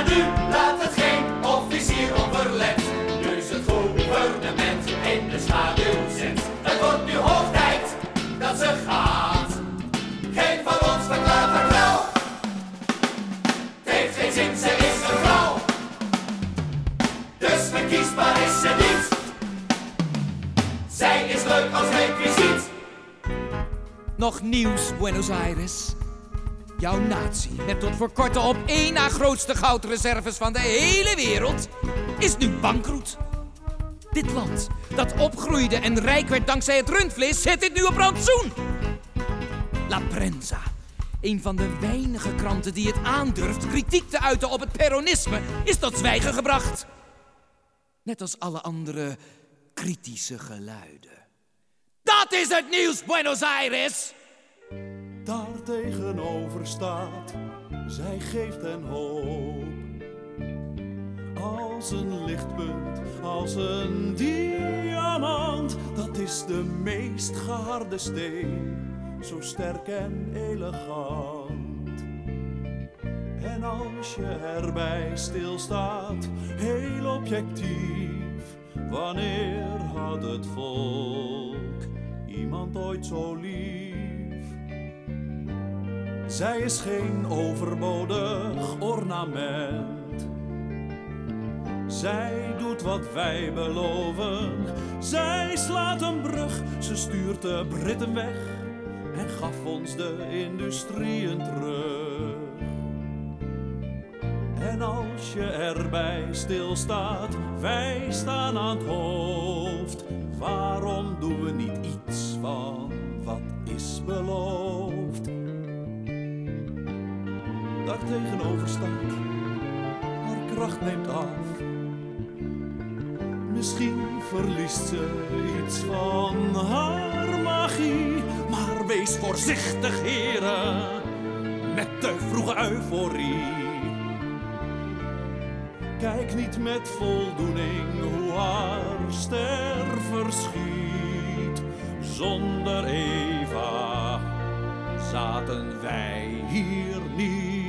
Maar nu laat het geen officier onverlet. Nu is het gouvernement in de schaduw zet. Het wordt nu hoog tijd dat ze gaat. Geen van ons verklaart haar wel. Het heeft geen zin, ze is een vrouw. Dus verkiesbaar is ze niet. Zij is leuk als requisiet. Nog nieuws, Buenos Aires Jouw natie, met tot voor korte op één na grootste goudreserves van de hele wereld, is nu bankroet. Dit land, dat opgroeide en rijk werd dankzij het rundvlees, zet dit nu op rantsoen. La Prensa, een van de weinige kranten die het aandurft kritiek te uiten op het peronisme, is tot zwijgen gebracht. Net als alle andere kritische geluiden. Dat is het nieuws, Buenos Aires! Daar tegenover staat, zij geeft hen hoop. Als een lichtpunt, als een diamant, dat is de meest geharde steen, zo sterk en elegant. En als je erbij stilstaat, heel objectief, wanneer had het volk iemand ooit zo lief? Zij is geen overbodig ornament. Zij doet wat wij beloven. Zij slaat een brug, ze stuurt de Britten weg en gaf ons de industrieën terug. En als je erbij stilstaat, wij staan aan het hoofd. Waarom doen we niet iets van wat is beloofd? Daar tegenover staat, haar kracht neemt af. Misschien verliest ze iets van haar magie, maar wees voorzichtig, heren, met de vroege euforie. Kijk niet met voldoening hoe haar ster verschiet. Zonder Eva zaten wij hier niet.